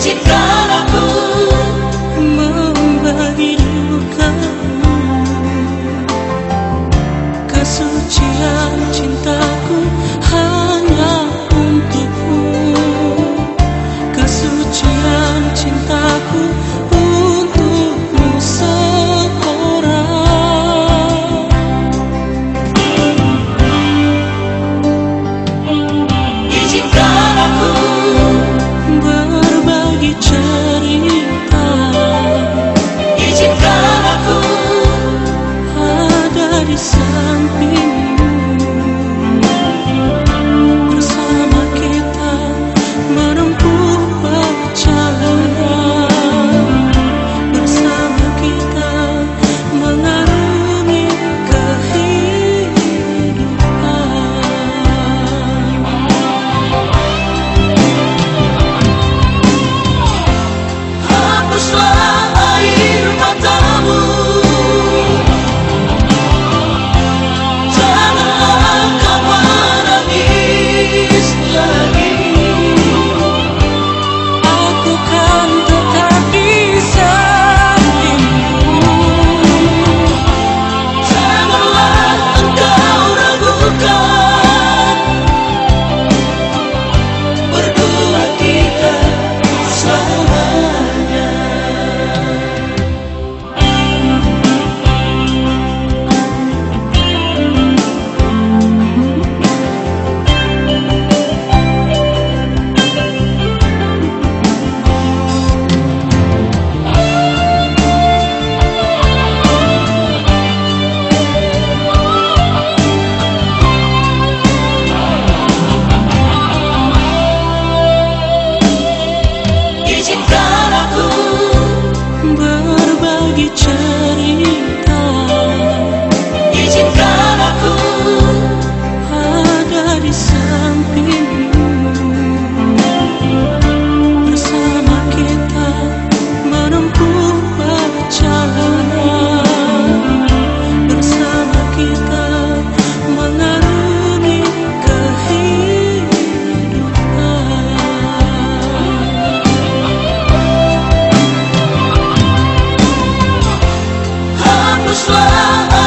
de prova. 一生变 Krishna.